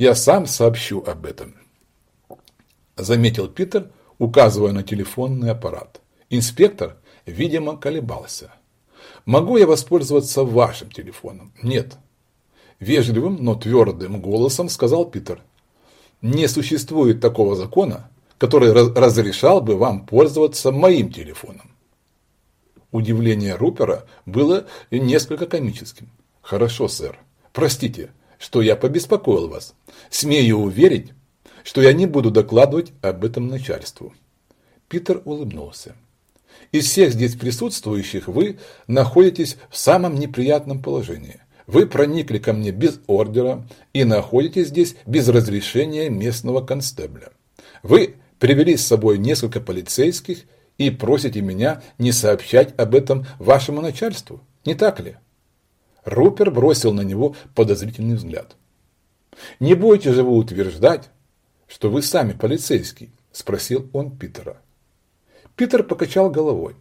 Я сам сообщу об этом. Заметил Питер, указывая на телефонный аппарат. Инспектор, видимо, колебался. Могу я воспользоваться вашим телефоном? Нет. Вежливым, но твердым голосом сказал Питер. Не существует такого закона, который разрешал бы вам пользоваться моим телефоном. Удивление Рупера было несколько комическим. Хорошо, сэр. Простите, что я побеспокоил вас. Смею уверить, что я не буду докладывать об этом начальству. Питер улыбнулся. Из всех здесь присутствующих вы находитесь в самом неприятном положении. Вы проникли ко мне без ордера и находитесь здесь без разрешения местного констебля. Вы привели с собой несколько полицейских и просите меня не сообщать об этом вашему начальству, не так ли? Рупер бросил на него подозрительный взгляд. «Не будете же вы утверждать, что вы сами полицейский?» – спросил он Питера. Питер покачал головой.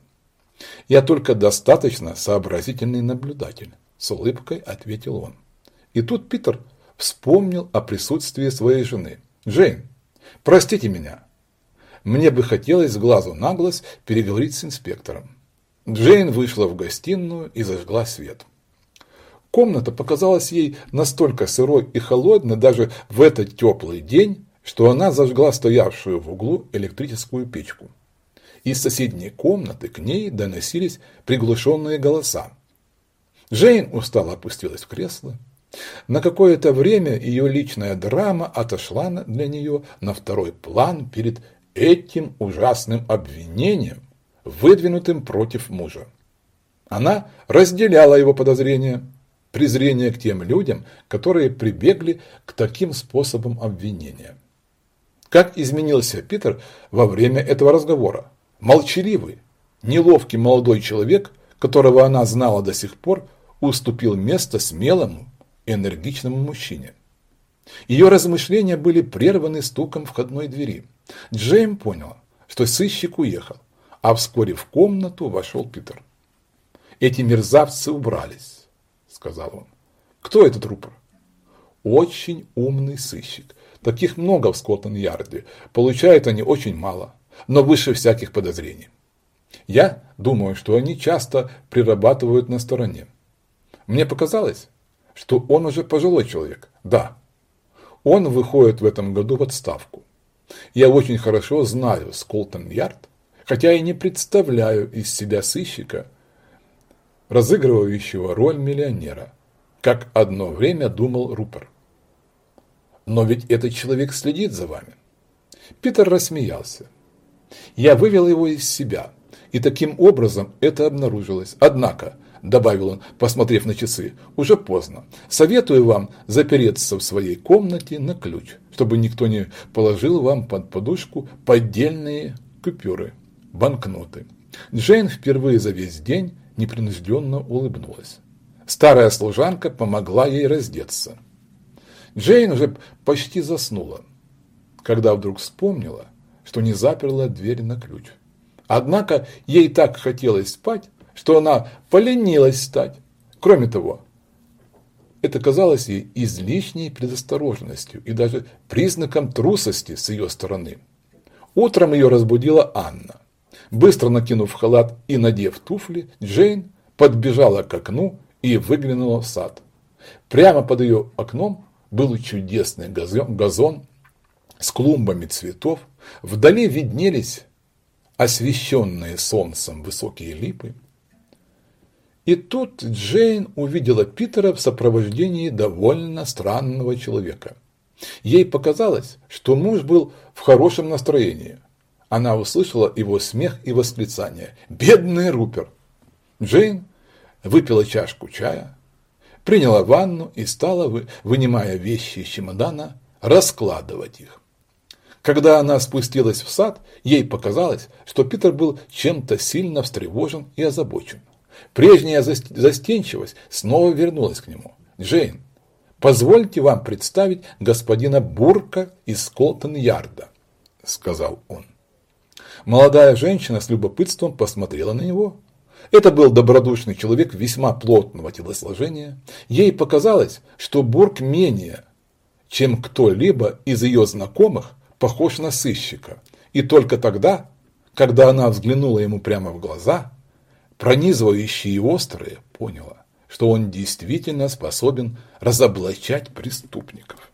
«Я только достаточно сообразительный наблюдатель», – с улыбкой ответил он. И тут Питер вспомнил о присутствии своей жены. «Джейн, простите меня. Мне бы хотелось с глазу на глаз переговорить с инспектором». Джейн вышла в гостиную и зажгла свет. Комната показалась ей настолько сырой и холодной даже в этот теплый день, что она зажгла стоявшую в углу электрическую печку. Из соседней комнаты к ней доносились приглушенные голоса. Джейн устало опустилась в кресло. На какое-то время ее личная драма отошла для нее на второй план перед этим ужасным обвинением, выдвинутым против мужа. Она разделяла его подозрения – презрение к тем людям, которые прибегли к таким способам обвинения. Как изменился Питер во время этого разговора? Молчаливый, неловкий молодой человек, которого она знала до сих пор, уступил место смелому, энергичному мужчине. Ее размышления были прерваны стуком входной двери. Джейм понял, что сыщик уехал, а вскоре в комнату вошел Питер. Эти мерзавцы убрались сказал он. Кто этот рупор? Очень умный сыщик. Таких много в Скотланд-Ярде. Получают они очень мало, но выше всяких подозрений. Я думаю, что они часто прирабатывают на стороне. Мне показалось, что он уже пожилой человек. Да, он выходит в этом году в отставку. Я очень хорошо знаю Скотланд-Ярд, хотя и не представляю из себя сыщика – разыгрывающего роль миллионера, как одно время думал Рупер. Но ведь этот человек следит за вами. Питер рассмеялся. Я вывел его из себя, и таким образом это обнаружилось. Однако, добавил он, посмотрев на часы, уже поздно. Советую вам запереться в своей комнате на ключ, чтобы никто не положил вам под подушку поддельные купюры, банкноты. Джейн впервые за весь день непринужденно улыбнулась. Старая служанка помогла ей раздеться. Джейн уже почти заснула, когда вдруг вспомнила, что не заперла дверь на ключ. Однако ей так хотелось спать, что она поленилась встать. Кроме того, это казалось ей излишней предосторожностью и даже признаком трусости с ее стороны. Утром ее разбудила Анна. Быстро накинув халат и надев туфли, Джейн подбежала к окну и выглянула в сад. Прямо под ее окном был чудесный газон с клумбами цветов. Вдали виднелись освещенные солнцем высокие липы. И тут Джейн увидела Питера в сопровождении довольно странного человека. Ей показалось, что муж был в хорошем настроении – она услышала его смех и восклицание. «Бедный Рупер!» Джейн выпила чашку чая, приняла ванну и стала, вынимая вещи из чемодана, раскладывать их. Когда она спустилась в сад, ей показалось, что Питер был чем-то сильно встревожен и озабочен. Прежняя застенчивость снова вернулась к нему. «Джейн, позвольте вам представить господина Бурка из Сколтон-Ярда», – сказал он. Молодая женщина с любопытством посмотрела на него. Это был добродушный человек весьма плотного телосложения. Ей показалось, что Бург менее чем кто-либо из ее знакомых похож на сыщика. И только тогда, когда она взглянула ему прямо в глаза, пронизывающие и острые, поняла, что он действительно способен разоблачать преступников.